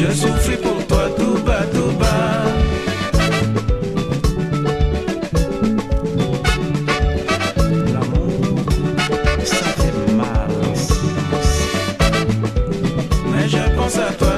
Je souffre pour toi tout bas, tout bas. L'amour, ça fait mal. Mais je pense à toi.